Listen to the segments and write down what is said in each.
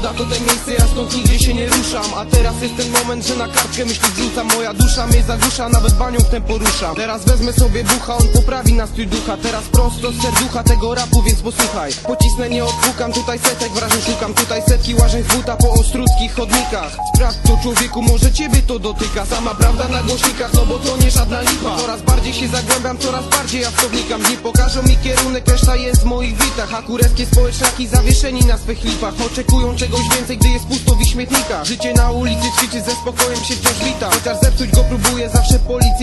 nuda to te miejsce, ja stąd nigdzie się nie ruszam. A teraz jest ten moment, że na kartkę myśli wrzucam Moja dusza mnie zagłusza, nawet banią w tym poruszam. Teraz wezmę sobie bucha, on poprawi nastrój ducha. Teraz prosto z serducha tego rapu, więc posłuchaj. Pocisnę, nie odpukam, tutaj setek wrażeń szukam. Tutaj setki łażeń z buta po ostruckich chodnikach. Sprawdź to człowieku, może ciebie to dotyka. Sama prawda na głośnikach, no bo to nie żadna lipa. Coraz bardziej się zagłębiam, coraz bardziej ja w wnikam. Nie pokażą mi kierunek, reszta jest w moich witach. A kureckie społeczniaki zawieszeni na swych lipach. Oczekują czegoś więcej, gdy jest pusto w ich Życie na ulicy ćwiczy, ze spokojem się wciąż wita. Chociaż zepsuć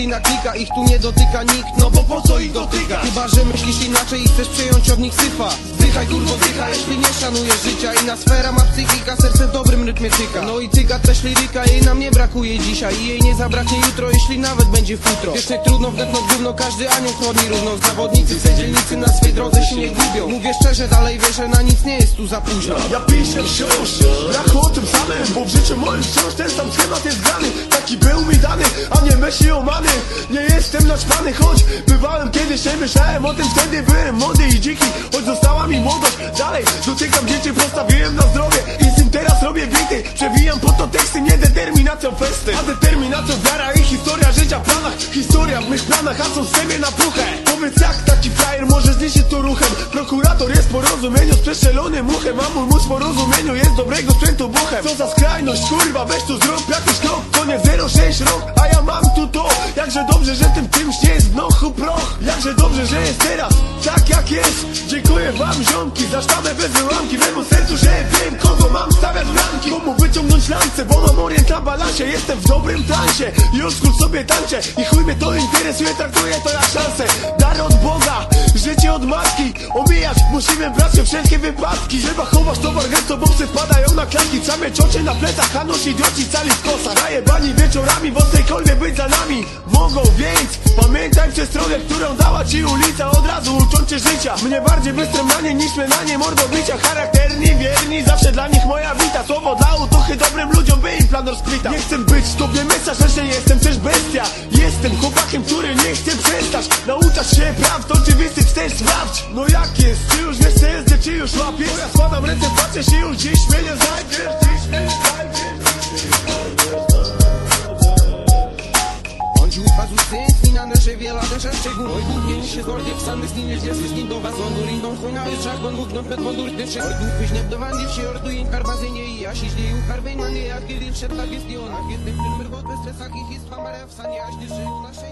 policyjna klika Ich tu nie dotyka nikt, no bo po co ich dotyka? Chyba, że myślisz inaczej i chcesz przejąć od nich syfa. Zdychaj kurwo, dycha, jeśli nie szanujesz życia. Inna sfera ma psychika, serce w dobrym rytmie tyka. No i tyka też liryka, jej nam nie brakuje dzisiaj. I jej nie zabraknie jutro, jeśli nawet będzie futro. Wiesz, nie trudno wdepnąć gówno, każdy anioł chroni równo. Zawodnicy, se dzielnicy na swej drodze się nie gubią. Mówię szczerze, dalej wierzę, na nic nie jest tu za późno. Ja piszę wciąż, brachu o tym samym Bo w życiu moim wciąż ten sam schemat jest grany. Taki był mi dany, a nie myśli o many Nie jestem naćpany, choć bywałem kiedyś Nie myślałem o tym, wtedy byłem młody i dziki. Choć została mi młodość, dalej dotykam dzieci Postawiłem na zdrowie. I z tym teraz robię bity Przewijam po to teksty, nie determinacją festy. A determinacją wiara i historia życia w planach. Historia w mych planach, a są siebie na puchę może zniszczyć to ruchem. Prokurator jest w porozumieniu z przestrzelonym uchem A mój mózg w porozumieniu jest dobrego sprzętu buchem Co za skrajność, kurwa, weź tu zrób jakiś krok. To nie 06 rok, a ja mam tu to. Jakże dobrze, że tym czymś nie jest w nochu proch. Jakże dobrze, że jest teraz, tak jak jest. Dziękuję wam ziomki za sztabę bez wyłamki. Memu sercu, że wiem kogo mam stawiać bramki Komu wyciągnąć lance, bo mam orient na balansie. Jestem w dobrym transie i odskór sobie tańczę I chuj mnie to interesuje, traktuję to jak szansę. Dar od Boga, życie Omijać musimy brać wszelkie wypadki Trzeba chować towar gęsto, bo psy wpadają na klatki. Mieć oczy na plecach, a nosi idioci cali w kosach. Zajebani wieczorami, w ostrej kolbie być za nami. Mogą, więc pamiętaj przestrogę, którą dała ci ulica Od razu ucząc cię życia. Mnie bardziej wystremlanie niż mylanie mordobicia. Charakterni, wierni, zawsze dla nich moja wita. Słowo dla utuchy dobrym ludziom, by im plan rozkwitał Nie chcę być tobie mesarz, lecz nie jestem też bestia. Jestem chłopakiem, który nie chce przestać. Nauczasz się praw, to oczywisty chcesz sprawdź. No jak jest, czy już wiesz co jest, czy już łapiesz? Bo ja składam ręce, patrzę się już dziś mnie nie Syn, zmieniane, że wiele też szczegół Oj, głównie się zgordzie w samych stynie, gdzie z nim do was on Inną chuja jest żak, on mógł pet mundur pierwszy Oj, duch byś nie wdowani się orduję karbazynie I ja się źle u karwej na nie, jak kiedy wszedł tak jest nie ona Kiedy w tym mrwot bez stresach ich jest famara w sanie, aż nie żyją. Nasze